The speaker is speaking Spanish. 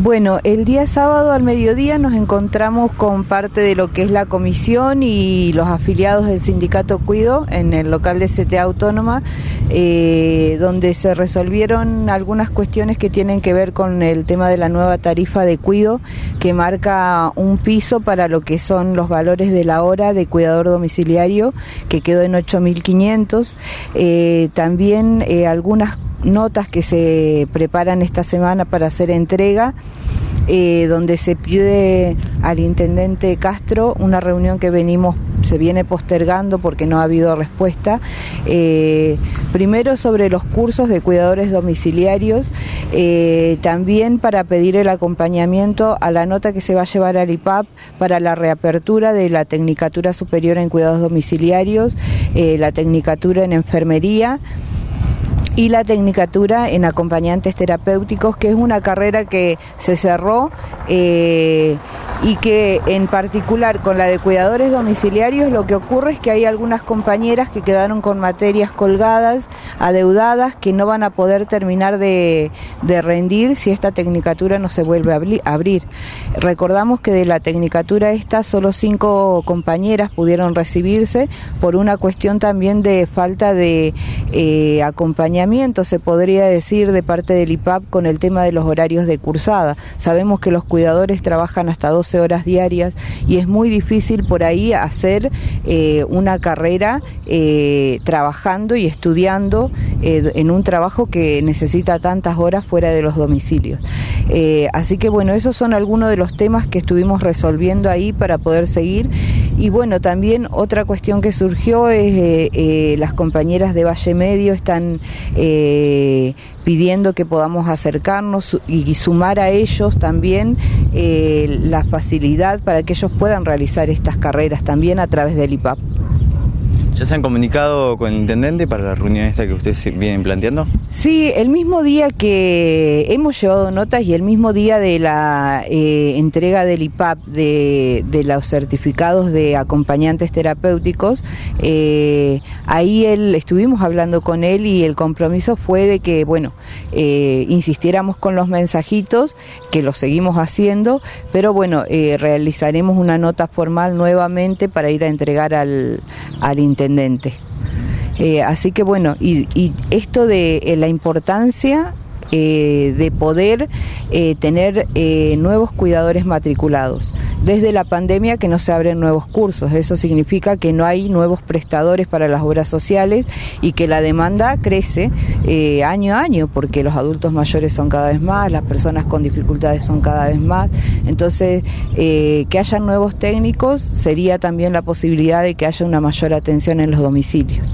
Bueno, el día sábado al mediodía nos encontramos con parte de lo que es la comisión y los afiliados del sindicato Cuido en el local de CTA Autónoma, eh, donde se resolvieron algunas cuestiones que tienen que ver con el tema de la nueva tarifa de cuido, que marca un piso para lo que son los valores de la hora de cuidador domiciliario, que quedó en 8.500. Eh, también eh, algunas notas que se preparan esta semana para hacer entrega. Eh, donde se pide al intendente Castro una reunión que venimos se viene postergando porque no ha habido respuesta. Eh, primero sobre los cursos de cuidadores domiciliarios, eh, también para pedir el acompañamiento a la nota que se va a llevar al IPAP para la reapertura de la Tecnicatura Superior en Cuidados Domiciliarios, la Tecnicatura en Enfermería y la tecnicatura en acompañantes terapéuticos, que es una carrera que se cerró eh, y que en particular con la de cuidadores domiciliarios lo que ocurre es que hay algunas compañeras que quedaron con materias colgadas, adeudadas, que no van a poder terminar de, rendir si esta tecnicatura no se vuelve a abrir. Recordamos que de la tecnicatura esta solo cinco compañeras pudieron recibirse por una cuestión también de falta de eh, acompañamiento, se podría decir, de parte del IPAP con el tema de los horarios de cursada. Sabemos que los cuidadores trabajan hasta dos horas diarias y es muy difícil por ahí hacer eh, una carrera eh, trabajando y estudiando eh, en un trabajo que necesita tantas horas fuera de los domicilios. así que bueno, esos son algunos de los temas que estuvimos resolviendo ahí para poder seguir. Y bueno, también otra cuestión que surgió es las compañeras de Valle Medio están pidiendo que podamos acercarnos y sumar a ellos también la facilidad para que ellos puedan realizar estas carreras también a través del IPAP. ¿Ya se han comunicado con el intendente para la reunión esta que ustedes vienen planteando? Sí, el mismo día que hemos llevado notas y el mismo día de la eh, entrega del IPAP de, los certificados de acompañantes terapéuticos, eh, ahí él, estuvimos hablando con él y el compromiso fue de que, bueno, eh, insistiéramos con los mensajitos, que lo seguimos haciendo, pero bueno, realizaremos una nota formal nuevamente para ir a entregar al, al intendente eh, así que bueno, y, esto de eh, la importancia eh, de poder tener nuevos cuidadores matriculados. Desde la pandemia que no se abren nuevos cursos, eso significa que no hay nuevos prestadores para las obras sociales y que la demanda crece año a año porque los adultos mayores son cada vez más, las personas con dificultades son cada vez más. Entonces, que haya nuevos técnicos sería también la posibilidad de que haya una mayor atención en los domicilios.